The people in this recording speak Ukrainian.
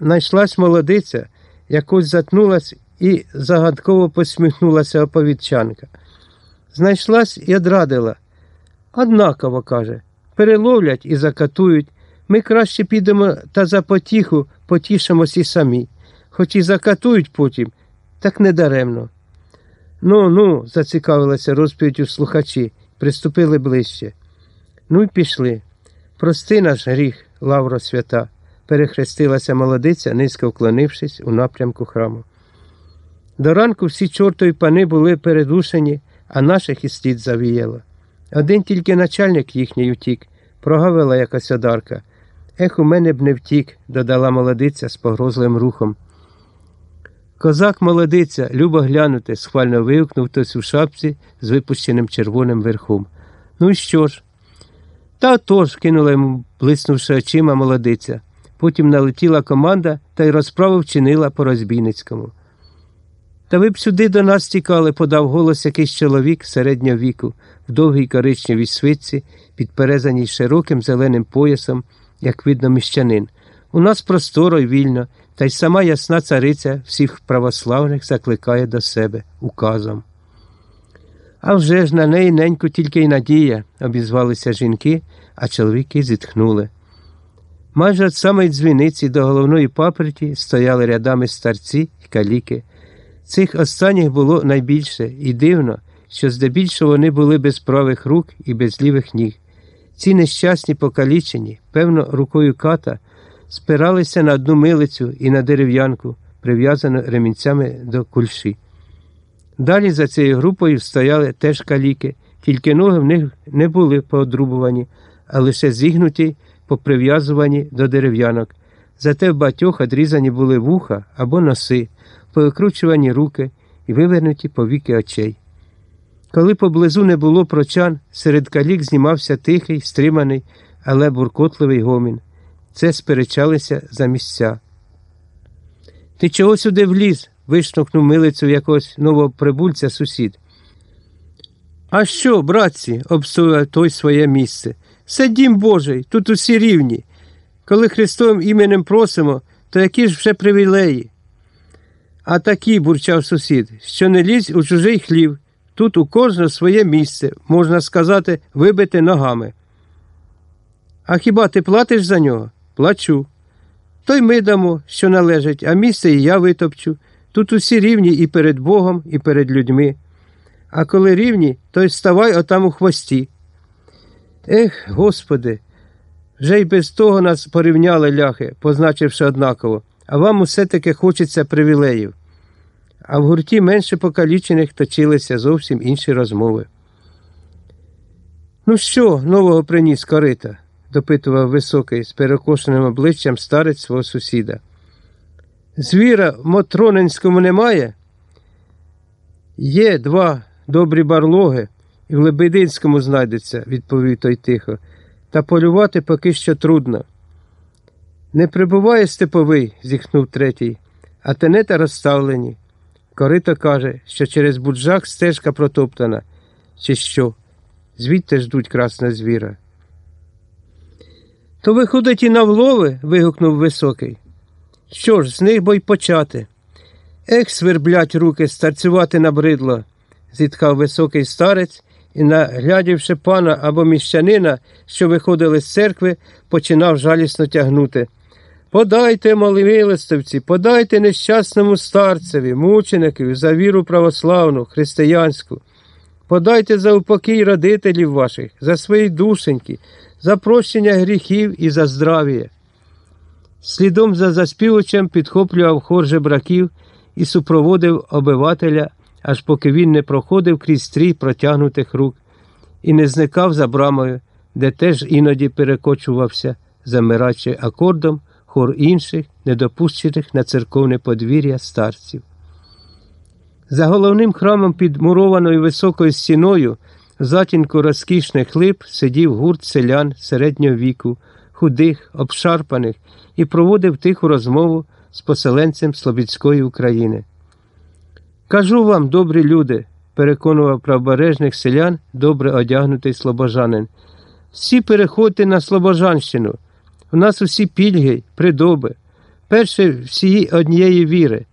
знайшлась молодиця, якось затнулась і загадково посміхнулася оповідчанка. Знайшлась і одрадила. Однаково, каже, переловлять і закатують. Ми краще підемо та за потіху потішимось і самі. Хоч і закатують потім, так не даремно. Ну, ну, зацікавилася розповіддю слухачі, приступили ближче. Ну й пішли. Прости наш гріх, Лавро свята, перехрестилася молодиця, низько вклонившись у напрямку храму. До ранку всі чортові пани були передушені, а наших і слід завіяло. Один тільки начальник їхній утік, прогавила якась одарка. Ех, у мене б не втік, додала молодиця з погрозливим рухом. Козак молодиця, любо глянути, схвально вигукнув хтось у шапці з випущеним червоним верхом. Ну і що ж? Та тож, кинула йому, блиснувши очима молодиця. Потім налетіла команда та й розправу вчинила по розбійницькому. Та ви б сюди до нас тікали, подав голос якийсь чоловік середнього віку, в довгій коричневій свитці, підперезаній широким зеленим поясом, як видно, міщанин. У нас просторо й вільно, та й сама ясна цариця всіх православних закликає до себе указом. А вже ж на неї неньку тільки й надія, обізвалися жінки, а чоловіки зітхнули. Майже від самої дзвіниці до головної паперті стояли рядами старці й каліки. Цих останніх було найбільше, і дивно, що здебільшого вони були без правих рук і без лівих ніг. Ці нещасні покалічені, певно, рукою ката, спиралися на одну милицю і на дерев'янку, прив'язану ремінцями до кульші. Далі за цією групою стояли теж каліки, тільки ноги в них не були поодрубувані, а лише зігнуті, поприв'язувані до дерев'янок. Зате в батьох одрізані були вуха або носи, повикручувані руки і вивернуті повіки очей. Коли поблизу не було прочан, серед калік знімався тихий, стриманий, але буркотливий гомін. Це сперечалися за місця. Ти чого сюди вліз? виштовхнув милицю якогось новоприбульця сусід. А що, братці, обстояв той своє місце. Це дім Божий, тут усі рівні. Коли Христовим іменем просимо, то які ж вже привілеї? А такі, бурчав сусід, що не лізь у чужий хлів. Тут у кожного своє місце, можна сказати, вибити ногами. А хіба ти платиш за нього? Плачу. То й ми дамо, що належить, а місце і я витопчу. Тут усі рівні і перед Богом, і перед людьми. А коли рівні, то й ставай отам у хвості. Ех, Господи, вже й без того нас порівняли ляхи, позначивши однаково, а вам усе таки хочеться привілеїв. А в гурті менше покалічених точилися зовсім інші розмови. Ну що, нового приніс корита? допитував високий з перекошеним обличчям старець свого сусіда. Звіра в Мотронинському немає? Є два добрі барлоги, і в Лебединському знайдеться, відповів той тихо, та полювати поки що трудно. Не прибуває степовий, зіхнув третій, а тенета розставлені. Корито каже, що через буджак стежка протоптана, чи що, звідти ждуть красна звіра. То виходить і на влови. вигукнув високий. Що ж, з них бо й почати. Ех, сверблять руки, старцювати набридло, зітхав високий старець і, наглядівши пана або міщанина, що виходили з церкви, починав жалісно тягнути. Подайте, мали милостивці, подайте нещасному старцеві, мученикові за віру православну, християнську. Подайте за упокій родителів ваших, за свої душеньки, за прощення гріхів і за здрав'я. Слідом за заспівачем підхоплював хор жебраків і супроводив обивателя, аж поки він не проходив крізь стрій протягнутих рук і не зникав за брамою, де теж іноді перекочувався, замираючи акордом хор інших, недопущених на церковне подвір'я старців. За головним храмом під мурованою високою стіною в затінку розкішних лип сидів гурт селян середнього віку, худих, обшарпаних, і проводив тиху розмову з поселенцем Слобідської України. Кажу вам, добрі люди, переконував правобережних селян добре одягнутий слобожанин. Всі переходьте на Слобожанщину. У нас усі пільги, придоби. перше всієї однієї віри.